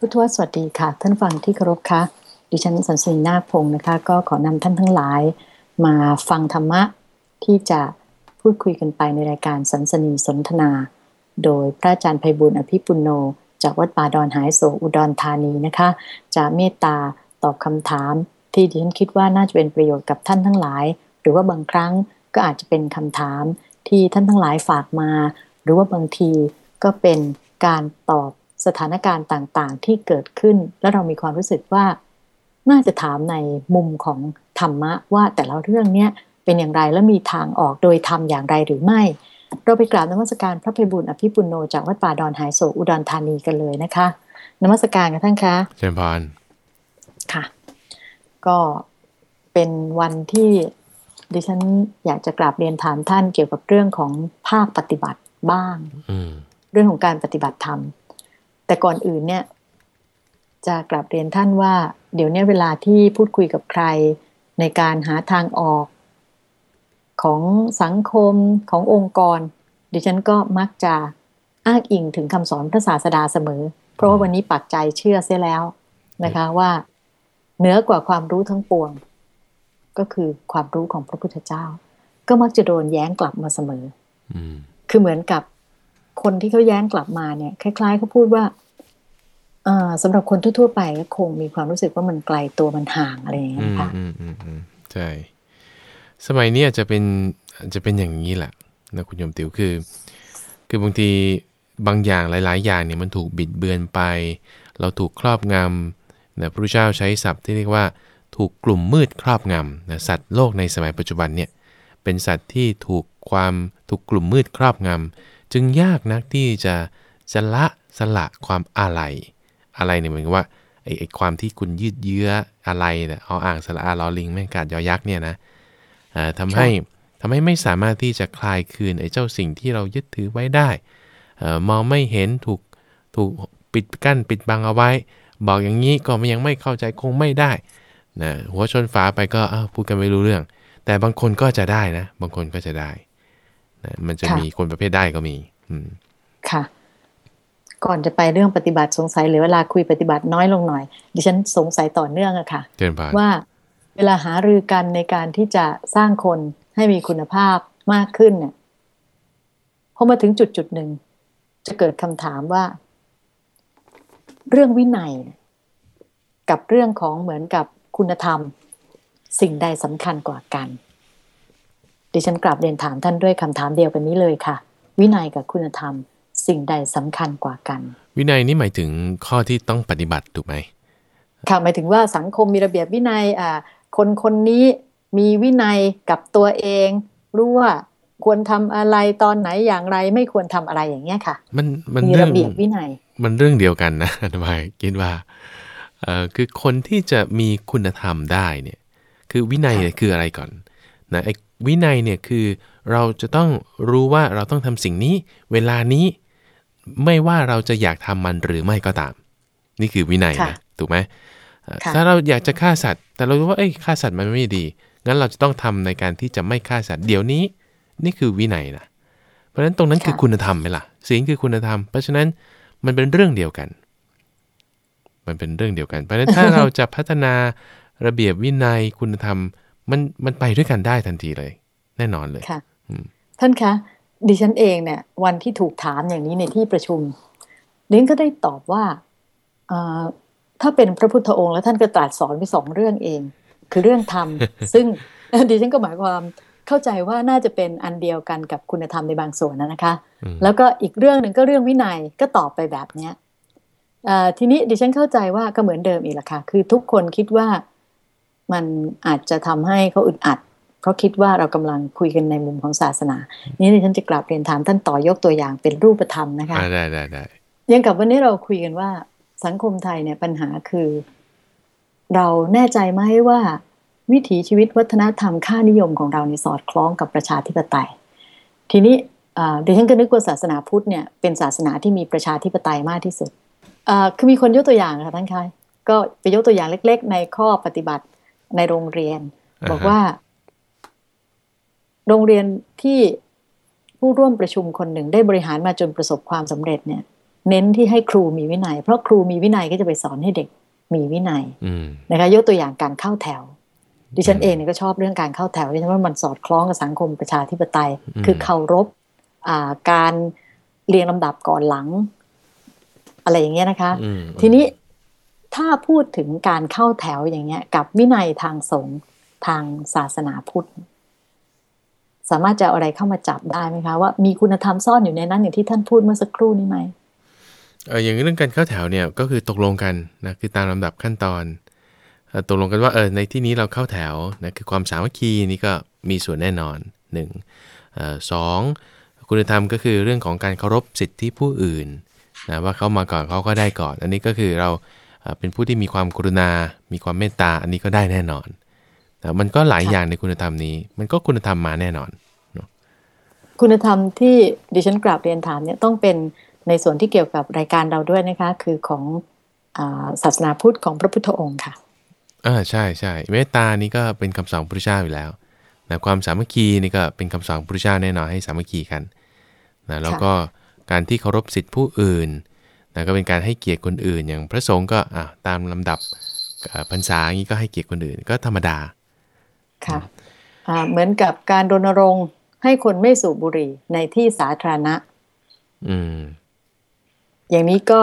พุทธวสวัสดีค่ะ ท่านฟังที่เคารพค่ะดิฉันสันสนีนาคพงศ์นะคะ ก็ขอนำท่านทั้งหลาย มาฟังธรรมะที่จะพูดคุยกันไปในรายการสันสนีสนทนา โดยพระอาจารย์ไพบุญอภิปุโน จากวัดป่าดอนหายโศอุดรธานีนะคะ จะเมตตาตอบคำถาม ที่ดิฉันคิดว่าน่าจะเป็นประโยชน์กับท่านทั้งหลาย หรือว่าบางครั้งก็อาจจะเป็นคำถามที่ท่านทั้งหลายฝากมา หรือว่าบางทีก็เป็นการตอบ สถานการณ์ต่างๆ ที่เกิดขึ้น แล้วเรามีความรู้สึกว่า น่าจะถามในมุมของธรรมะว่าแต่ละเรื่องเนี้ยเป็นอย่างไรและมีทางออกโดยทำอย่างไรหรือไม่ เราไปกราบนมัสการพระภัยบุญอภิปุโนจากวัดป่าดอนหายโศกอุดรธานีกันเลยนะคะนมัสการกันท่านคะเชิญพรค่ะ ก็เป็นวันที่ดิฉันอยากจะกราบเรียนถามท่านเกี่ยวกับเรื่องของภาคปฏิบัติบ้างอืมเรื่องของการปฏิบัติธรรม แต่ก่อนอื่นเนี่ย จะกลับเรียนท่านว่า เดี๋ยวเนี้เวลาที่พูดคุยกับใคร ในการหาทางออก ของสังคมขององค์กร ดิฉันก็มักจะอ้างอิงถึงคำสอนพระศาสดาเสมอ เพราะว่าวันนี้ปักใจเชื่อเสียแล้วนะคะว่าเหนือกว่าความรู้ทั้งปวง ก็คือความรู้ของพระพุทธเจ้า ก็มักจะโดนแย้งกลับมาเสมออืมคือเหมือนกับ คนที่เขาแย้งกลับมาเนี่ย คล้ายๆเขาพูดว่าเอ่อสำหรับคนทั่ว ๆ ไปก็คงมีความรู้สึกว่ามันไกลตัวมันห่างอะไรอย่างเงี้อืยมนะคะอืมอืมอืมใช่ สมัยนี้อาจจะเป็นอาจจะเป็นอย่างนี้แหละนะคุณโยมติวคือ คือบางทีบางอย่างหลาย ๆ อย่างเนี่ยมันถูกบิดเบือนไป เราถูกครอบงำนะพระพุทธเจ้าใช้ศัพท์ที่เรียกว่าถูกกลุ่มมืดครอบงำนะสัตว์โลกในสมัยปัจจุบันเนี่ยเป็นสัตว์ที่ถูกความถูกกลุ่มมืดครอบงำ จึงยากนักที่จะจะละสละความอะไรอะไรเนี่ยเหมือนกับว่าไอ้ไอ้ความที่คุณยืดเยื้ออะไรเนี่ยเอาอ่างสระอาลอลิงแม่งกาดยอยักษ์เนี่ยนะเอ่อทำให้ทำให้ไม่สามารถที่จะคลายคืนไอ้เจ้าสิ่งที่เรายึดถือไว้ได้เอ่อมองไม่เห็นถูกถูกปิดกั้นปิดบังเอาไว้ บอกอย่างนี้ก็ยังไม่เข้าใจคงไม่ได้นะหัวชนฝาไปก็อ้าวพูดกันไม่รู้เรื่อง แต่บางคนก็จะได้นะ บางคนก็จะได้นะ มันจะมีคนประเภทได้ก็มี อืมค่ะ ก่อนจะไปเรื่องปฏิบัติสงสัยเหรือเวลาคุยปฏิบัติน้อยลงหน่อย ดิฉันสงสัยต่อเนื่องอะค่ะเชิญพานว่าเวลาหารือกันในการที่จะสร้างคนให้มีคุณภาพมากขึ้นเนี่ยพอมาถึงจุดจุดหนึ่งจะเกิดคำถามว่า เรื่องวินัยเนี่ยกับเรื่องของเหมือนกับคุณธรรม สิ่งใดสำคัญกว่ากัน ดิฉันกลับเรียนถามท่านด้วยคำถามเดียวกันนี้เลยค่ะ วินัยกับคุณธรรม สิ่งใดสำคัญกว่ากัน วินัยนี่หมายถึงข้อที่ต้องปฏิบัติถูกไหมค่ะหมายถึงว่าสังคมมีระเบียบวินัยอ่าคนคนนี้มีวินัยกับตัวเอง รู้ว่าควรทำอะไรตอนไหนอย่างไร ไม่ควรทำอะไรอย่างเงี้ยค่ะ มันมันมีเรื่อระงเบียบวินัย มันเรื่องเดียวกันนะทำไมคิดว่าเอ่อคือคนที่จะมีคุณธรรมได้เนี่ย คือวินัยเนี่ยคืออะไรก่อนนะไอ้ วินัยเนี่ยคือเราจะต้องรู้ว่าเราต้องทำสิ่งนี้ เวลานี้ไม่ว่าเราจะอยากทำมันหรือไม่ก็ตาม นี่คือวินัยค่ะนะถูกไหมเอ่อค่ะถ้าเราอยากจะฆ่าสัตว์ แต่เรารู้ว่าเอ้ยฆ่าสัตว์มันไม่ดี งั้นเราจะต้องทำในการที่จะไม่ฆ่าสัตว์เดี๋ยวนี้ นี่คือวินัยนะเพราะฉะนั้นตรงนั้นคือคุณธรรมไหมล่ะสิ่งคือคุณธรรม เพราะฉะนั้นมันเป็นเรื่องเดียวกัน มันเป็นเรื่องเดียวกัน เพราะฉะนั้นถ้าเราจะพัฒนาระเบียบวินัยคุณธรรม มันมันไปด้วยกันได้ทันทีเลย แน่นอนเลยค่ะอืมท่านคะดิฉันเองเนี่ย วันที่ถูกถามอย่างนี้ในที่ประชุมดิฉันก็ได้ตอบว่าเอ่อถ้าเป็นพระพุทธองค์แล้วท่านก็ตรัสสอนไปสองเรื่องเอง คือเรื่องธรรม ซึ่งดิฉันก็หมายความเข้าใจว่าน่าจะเป็นอันเดียวกันกับคุณธรรมในบางส่วนนะนะคะอืมแล้วก็อีกเรื่องหนึ่งก็เรื่องวินัยก็ตอบไปแบบเนี้ยเอ่อทีนี้ดิฉันเข้าใจว่าก็เหมือนเดิมอีกแหละค่ะ คือทุกคนคิดว่า มันอาจจะทำให้เขาอึดอัด เพราะคิดว่าเรากำลังคุยกันในมุมของศาสนา นี่ดิฉันจะกลับเรียนถามท่านต่อยกตัวอย่างเป็นรูปธรรมนะคะอ่าได้ได้ได้ยังกับวันนี้เราคุยกันว่า สังคมไทยเนี่ยปัญหาคือ เราแน่ใจไหมว่า วิถีชีวิตวัฒนธรรมค่านิยมของเราเนี่ยสอดคล้องกับประชาธิปไตย ทีนี้เอ่อดิฉันก็นึกว่าศาสนาพุทธเนี่ยเป็นศาสนาที่มีประชาธิปไตยมากที่สุดเอ่อคือมีคนยกตัวอย่างค่ะท่านคะก็ไปยกตัวอย่างเล็ก ๆ ในข้อปฏิบัติ ในโรงเรียน บอกว่า โรงเรียนที่ผู้ร่วมประชุมคนหนึ่งได้บริหารมาจนประสบความสำเร็จเนี่ย เน้นที่ให้ครูมีวินัย เพราะครูมีวินัยก็จะไปสอนให้เด็กมีวินัยอืมนะคะยกตัวอย่างการเข้าแถว ดิฉันเองเนี่ยก็ชอบเรื่องการเข้าแถวดิฉันว่ามันสอดคล้องกับสังคมประชาธิปไตยอืมคือเคารพอ่าการเรียงลำดับก่อนหลัง อะไรอย่างเงี้ยนะคะอืมทีนี้ ถ้าพูดถึงการเข้าแถวอย่างเงี้ย กับวินัยทางสงฆ์ทางศาสนาพุทธ สามารถจะออะไรเข้ามาจับได้ไหมคะ ว่ามีคุณธรรมซ่อนอยู่ในนั้นอย่างที่ท่านพูดเมื่อสักครู่นี้ไหมเอออย่างเรื่องการเข้าแถวเนี่ยก็คือตกลงกันนะคือตามลำดับขั้นตอนตกลงกันว่าเออในที่นี้เราเข้าแถวนะคือความสามัคคีนี่ก็มีส่วนแน่นอนหนึ่งเอ่อสองคุณธรรมก็คือเรื่องของการเคารพสิทธิผู้อื่นนะว่าเขามาก่อนเขาก็ได้ก่อน อันนี้ก็คือเรา เอ่อเป็นผู้ที่มีความกรุณา มีความเมตตา อันนี้ก็ได้แน่นอนแต่มันก็หลายค่ะอย่างในคุณธรรมนี้ มันก็คุณธรรมมาแน่นอน คุณธรรมที่ดิฉันกราบเรียนถามเนี่ยต้องเป็นในส่วนที่เกี่ยวกับรายการเราด้วยนะคะ คือของอาศาสนาพุทธของพระพุทธองค์ค่ะอ่าใช่ใช่เมตตานี่ก็เป็นคำสอนพระพุทธเจ้าอยู่แล้วนะความสามัคคีนี่ก็เป็นคำสอนพระพุทธเจ้าแน่นอนให้สามัคคีกันนะแล้วก็การที่เคารพสิทธิผู้อื่น นะก็เป็นการให้เกียรติคนอื่น อย่างพระสงฆ์ก็อ่าตามลำดับอ่าพรรษาอย่างนี้ก็ให้เกียรติคนอื่นก็ธรรมดาค่ะอ่าเหมือนกับการรณรงค์ให้คนไม่สูบบุหรี่ในที่สาธารณะ อืม อย่างนี้ก็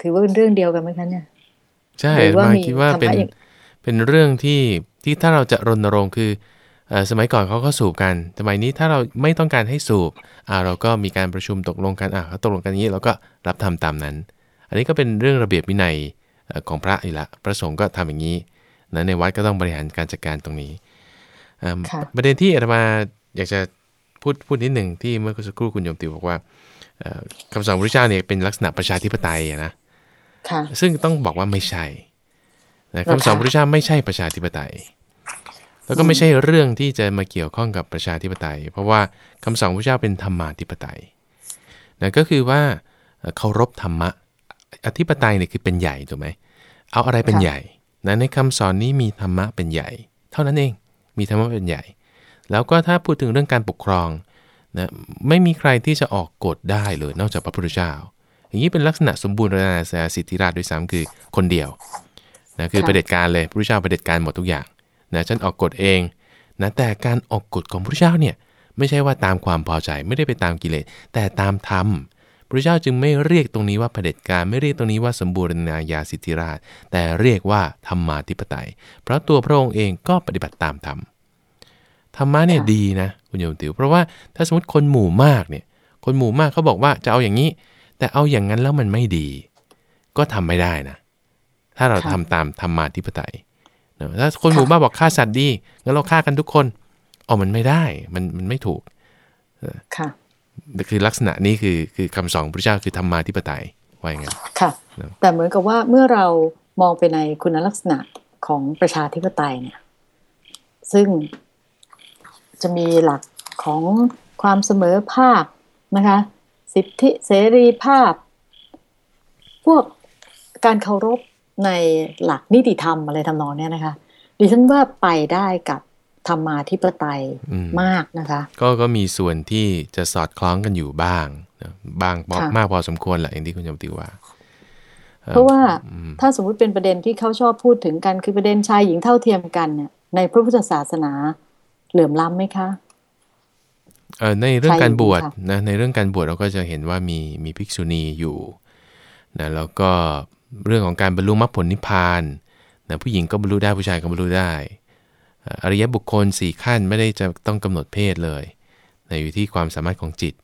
ถือว่าเป็นเรื่องเดียวกันไหมคะเนี่ย ใช่หรือว่ามามีคิดว่าเป็นธรรมะอย่างเป็นเรื่องที่ที่ถ้าเราจะรณรงค์คือเอ่อ สมัยก่อนเขาก็สูบกันสมัยนี้ถ้าเราไม่ต้องการให้สูบอ่าเราก็มีการประชุมตกลงกันอ่าเขาตกลงกันอย่างนี้เราก็รับทำตามนั้น อันนี้ก็เป็นเรื่องระเบียบวินัยเอ่อของพระอยู่ละพระสงฆ์ก็ทำอย่างนี้นะในวัดก็ต้องบริหารการจัดการตรงนี้เอิ่มค่ะประเด็นที่อาตมาอยากจะพูดพูดนิดหนึ่งที่เมื่อสักครู่คุณโยมติวบอกว่าเอ่อคำสอนพระพุทธเจ้าเนี่ยเป็นลักษณะประชาธิปไตยอะนะค่ะซึ่งต้องบอกว่าไม่ใช่นะเหรอคะคำสอนพระพุทธเจ้าไม่ใช่ประชาธิปไตย แล้วก็ไม่ใช่เรื่องที่จะมาเกี่ยวข้องกับประชาธิปไตย เพราะว่าคำสอนพระพุทธเจ้าเป็นธรรมาธิปไตยนะก็คือว่าเอ่อเคารพธรรมะอธิปไตยเนี่ยคือเป็นใหญ่ถูกไหมเอาอะไรเป็นค่ะใหญ่นะในคำสอนนี้มีธรรมะเป็นใหญ่ เท่านั้นเองมีธรรมะเป็นใหญ่ แล้วก็ถ้าพูดถึงเรื่องการปกครองนะไม่มีใครที่จะออกกฎได้เลยนอกจากพระพุทธเจ้า อย่างนี้เป็นลักษณะสมบูรณ์นาสาสิทธิราชด้วยซ้ำคือคนเดียวนะคือค่ะเผด็จการเลยพระพุทธเจ้าเผด็จการหมดทุกอย่าง นะฉันออกกฎเองนะแต่การออกกฎของพระพุทธเจ้าเนี่ยไม่ใช่ว่าตามความพอใจไม่ได้ไปตามกิเลสแต่ตามธรรมพระพุทธเจ้าจึงไม่เรียกตรงนี้ว่าเผด็จการไม่เรียกตรงนี้ว่าสมบูรณาญาสิทธิราช แต่เรียกว่าธรรมาธิปไตย เพราะตัวพระองค์เองก็ปฏิบัติตามธรรมธรรมะเนี่ยค่ะดีนะคุณโยมติวเพราะว่าถ้าสมมติคนหมู่มากเนี่ยคนหมู่มากเขาบอกว่าจะเอาอย่างนี้ แต่เอาอย่างนั้นแล้วมันไม่ดี ก็ทำไม่ได้นะ ถ้าเราค่ะทำตามธรรมาธิปไตยนะ ถ้าคนหมู่มากบอกฆ่าสัตว์ดีงั้นเราฆ่ากันทุกคนอ๋อมันไม่ได้ มันมันไม่ถูกค่ะคือลักษณะนี้คือคือคำสอนของพระเจ้าคือธรรมาธิปไตยว่าอย่างนั้นค่ะนะแต่เหมือนกับว่าเมื่อเรามองไปในคุณลักษณะของประชาธิปไตยเนี่ย ซึ่งจะมีหลักของความเสมอภาคนะคะ สิทธิเสรีภาพ พวกการเคารพ ในหลักนิติธรรมอะไรทำนองเนี้ยนะคะ ดิฉันว่าไปได้กับธรรมาธิปไตยอืมมากนะคะ ก็ก็มีส่วนที่จะสอดคล้องกันอยู่บ้างนะบ้างพอค่ะมากพอสมควรแหละอย่างที่คุณโยมติวว่าอ่อเพราะว่าอืมถ้าสมมุติเป็นประเด็นที่เขาชอบพูดถึงกันคือประเด็นชายหญิงเท่าเทียมกันเนี่ยในพระพุทธศาสนาเหลื่อมล้ำไหมคะเอ่อในเรื่องการบวชใช่ค่ะนะในเรื่องการบวชเราก็จะเห็นว่ามีมีภิกษุณีอยู่นะแล้วก็ เรื่องของการบรรลุมรรคผลนิพพานนะผู้หญิงก็บรรลุได้ผู้ชายก็บรรลุได้เอ่ออริยบุคคลสี่ขั้นไม่ได้จะต้องกำหนดเพศเลยนะอยู่ที่ความสามารถของจิต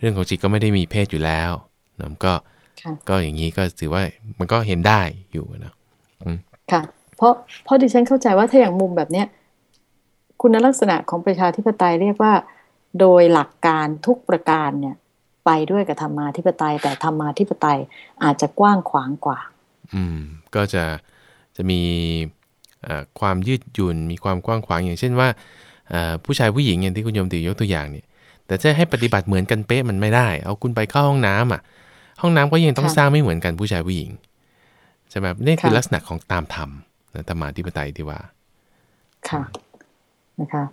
เรื่องของจิตก็ไม่ได้มีเพศอยู่แล้วนะก็ค่ะก็อย่างนี้ก็ถือว่ามันก็เห็นได้อยู่นะค่ะ เพราะเพราะดิฉันเข้าใจว่าถ้าอย่างมุมแบบเนี้ยคุณลักษณะของประชาธิปไตยเรียกว่า โดยหลักการทุกประการเนี่ย ไปด้วยกับธรรมาธิปไตย แต่ธรรมาธิปไตยอาจจะกว้างขวางกว่า อืม ก็จะจะมีเอ่อความยืดหยุ่นมีความกว้างขวางอย่างเช่นว่าเอ่อผู้ชายผู้หญิงอย่างที่คุณโยมติยกตัวอย่างเนี่ย แต่จะให้ปฏิบัติเหมือนกันเป๊ะมันไม่ได้ เอาคุณไปเข้าห้องน้ำอะ ห้องน้ำก็ยังต้องค่ะสร้างไม่เหมือนกันผู้ชายผู้หญิงใช่ไหมนี่คือค่ะลักษณะของตามธรรมนะธรรมาธิปไตยที่ว่า ค่ะนะคะ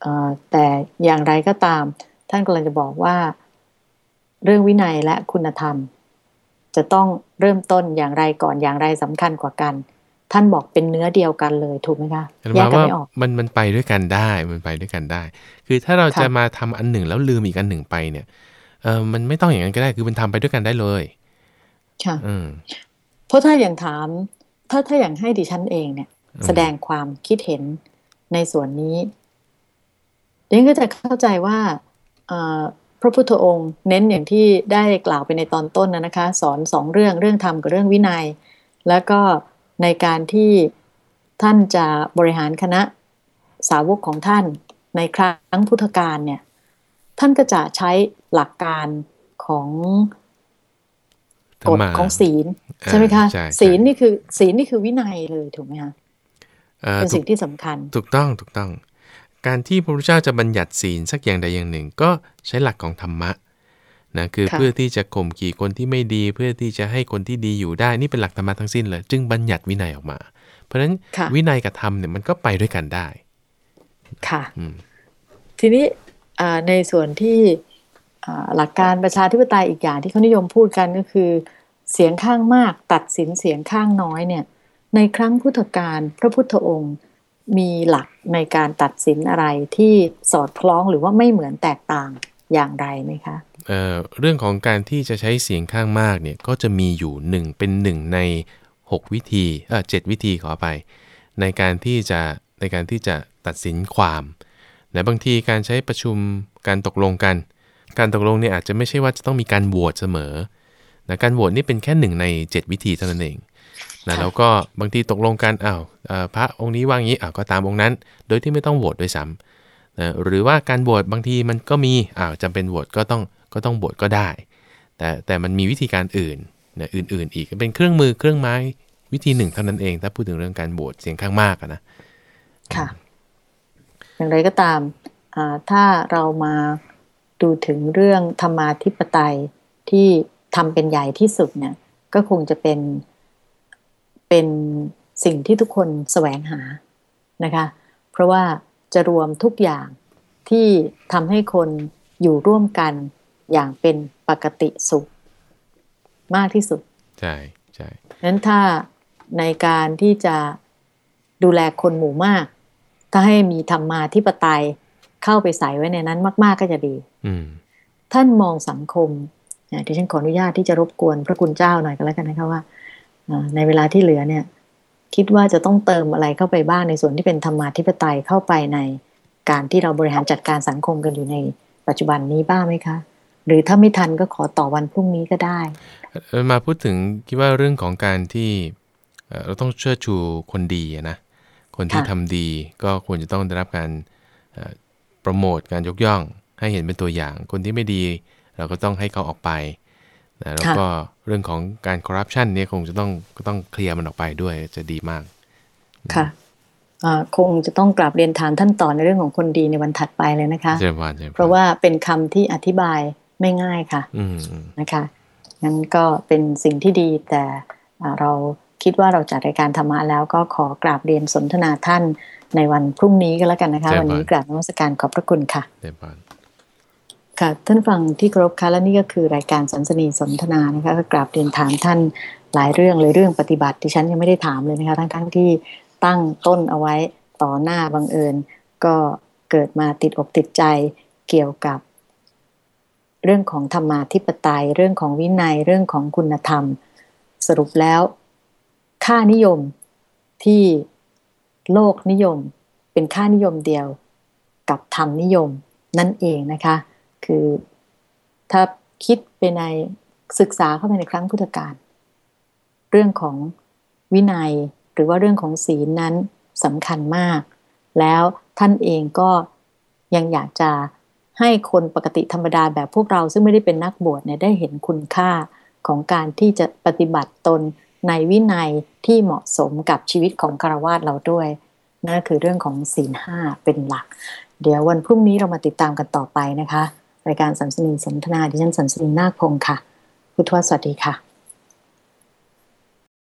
เอ่อแต่อย่างไรก็ตามท่านกำลังจะบอกว่า เรื่องวินัยและคุณธรรม จะต้องเริ่มต้นอย่างไรก่อนอย่างไรสำคัญกว่ากัน ท่านบอกเป็นเนื้อเดียวกันเลยถูกไหมคะแยกกันไม่ออกมันมันไปด้วยกันได้มันไปด้วยกันได้ คือถ้าเราจะมาทำอันหนึ่งแล้วลืมอีกอันหนึ่งไปเนี่ยเออมันไม่ต้องอย่างนั้นก็ได้คือมันทำไปด้วยกันได้เลยค่ะเพราะถ้าอย่างถาม ถ้าถ้าอย่างให้ดิฉันเองเนี่ย แสดงความคิดเห็นในส่วนนี้ดิฉันก็จะเข้าใจว่า พระพุทธองค์เน้นอย่างที่ได้กล่าวไปในตอนต้นนะนะคะ สอนสองเรื่องเรื่องธรรมกับเรื่องวินัย แล้วก็ในการที่ท่านจะบริหารคณะสาวกของท่านในครั้งพุทธกาลเนี่ยท่านก็จะใช้หลักการของกฎของศีลใช่ไหมคะศีลนี่คือศีลนี่คือวินัยเลยถูกไหมคะเป็นสิ่งที่สำคัญ ถูกต้องถูกต้อง การที่พระพุทธเจ้าจะบัญญัติศีลสักอย่างใดอย่างหนึ่ง ก็ใช้หลักของธรรมะนะคือเพื่อที่จะข่มขี่คนที่ไม่ดี เพื่อที่จะให้คนที่ดีอยู่ได้นี่เป็นหลักธรรมะทั้งสิ้นเลย จึงบัญญัติวินัยออกมา เพราะฉะนั้นวินัยกับธรรมเนี่ยมันก็ไปด้วยกันได้ ค่ะทีนี้ในส่วนที่หลักการประชาธิปไตยอีกอย่างที่เขานิยมพูดกันก็คือ เสียงข้างมากตัดสินเสียงข้างน้อยเนี่ย ในครั้งพุทธกาลพระพุทธองค์ มีหลักในการตัดสินอะไรที่สอดคล้องหรือว่าไม่เหมือนแตกต่างอย่างไรไหมคะเเรื่องของการที่จะใช้เสียงข้างมากเนี่ยก็จะมีอยู่หนึ่งเป็นหนึ่งใน 6 วิธีเออเวิธีขอไป ในการที่จะในการที่จะตัดสินความแต่บางทีการใช้ประชุมการตกลงกัน การตกลงเนี่ยอาจจะไม่ใช่ว่าจะต้องมีการโหวตเสมอนะการโหวตนี่เป็นแค่หนึ่งใน 7 วิธีเท่านั้นเอง นะแล้วก็บางทีตกลงกันอ้าวพระองค์นี้ว่างี้อ้าวก็ตามองค์นั้น โดยที่ไม่ต้องโหวตด้วยซ้ำนะหรือว่าการโหวตบางทีมันก็มีอ้าวจำเป็นโหวตก็ต้องก็ต้องโหวตก็ได้ แต่แต่มันมีวิธีการอื่นนะอื่นๆ อีกเป็นเครื่องมือเครื่องไม้วิธีหนึ่งเท่านั้นเอง ถ้าพูดถึงเรื่องการโหวตเสียงข้างมากนะค่ะ อย่างไรก็ตามถ้าเรามาดูถึงเรื่องธรรมาธิปไตยที่ทำเป็นใหญ่ที่สุดเนี่ยก็คงจะเป็น เป็นสิ่งที่ทุกคนแสวงหานะคะ เพราะว่าจะรวมทุกอย่างที่ทำให้คนอยู่ร่วมกันอย่างเป็นปกติสุข มากที่สุด ใช่ใช่นั้นถ้าในการที่จะดูแลคนหมู่มาก ถ้าให้มีธรรมาธิปไตยเข้าไปใส่ไว้ในนั้นมาก ๆก็จะดีท่านมองสังคมที่ฉันขออนุญาตที่จะรบกวนพระคุณเจ้าหน่อยก็แล้วกันนะคะว่า ในเวลาที่เหลือเนี่ย คิดว่าจะต้องเติมอะไรเข้าไปบ้างในส่วนที่เป็นธรรมาธิปไตยเข้าไปในการที่เราบริหารจัดการสังคมกันอยู่ในปัจจุบันนี้บ้างไหมคะ หรือถ้าไม่ทันก็ขอต่อวันพรุ่งนี้ก็ได้ มาพูดถึงคิดว่าเรื่องของการที่เราต้องเชิดชูคนดีนะคนที่ทำดีก็ควรจะต้องได้รับการโปรโมทการยกย่อง ให้เห็นเป็นตัวอย่าง คนที่ไม่ดี เราก็ต้องให้เขาออกไป นะแล้วก็เรื่องของการคอร์รัปชันเนี่ยคงจะต้องก็ต้องเคลียร์มันออกไปด้วยจะดีมาก ค่ะคงจะต้องกลับเรียนถามท่านต่อในเรื่องของคนดีในวันถัดไปเลยนะคะเพราะว่าเป็นคำที่อธิบายไม่ง่ายค่ะนะคะงั้นก็เป็นสิ่งที่ดีแต่เราคิดว่าเราจัดรายการธรรมะแล้วก็ขอกราบเรียนสนทนาท่านในวันพรุ่งนี้ก็แล้วกันนะคะ วันนี้กราบนมัสการขอบพระคุณค่ะ ค่ะท่านฟังที่ครบคะและนี่ก็คือรายการสันสนีสนทนานะคะก็กราบเรียนถามท่านหลายเรื่องเลยเรื่องปฏิบัติที่ฉันยังไม่ได้ถามเลยนะคะทั้งทั้งที่ตั้งต้นเอาไว้ต่อหน้าบังเอิญ ก็เกิดมาติดอกติดใจเกี่ยวกับ เรื่องของธรรมาธิปไตย เรื่องของวินัยเรื่องของคุณธรรม สรุปแล้ว ค่านิยมที่โลกนิยม เป็นค่านิยมเดียว กับธรรมนิยมนั่นเองนะคะ คือถ้าคิดไปในศึกษาเข้าไปในครั้งพุทธกาลเรื่องของวินัยหรือว่าเรื่องของศีลนั้นสำคัญมาก แล้วท่านเองก็ยังอยากจะให้คนปกติธรรมดาแบบพวกเราซึ่งไม่ได้เป็นนักบวชเนี่ยได้เห็นคุณค่าของการที่จะปฏิบัติตนในวินัยที่เหมาะสมกับชีวิตของคารวาสเราด้วยนั่นคือเรื่องของศีลห้าเป็นหลัก เดี๋ยววันพรุ่งนี้เรามาติดตามกันต่อไปนะคะ รายการสัมสนินสนทนาดิฉันสัมสนินนาคพงศ์ค่ะพุทธวสวัสดีค่ะ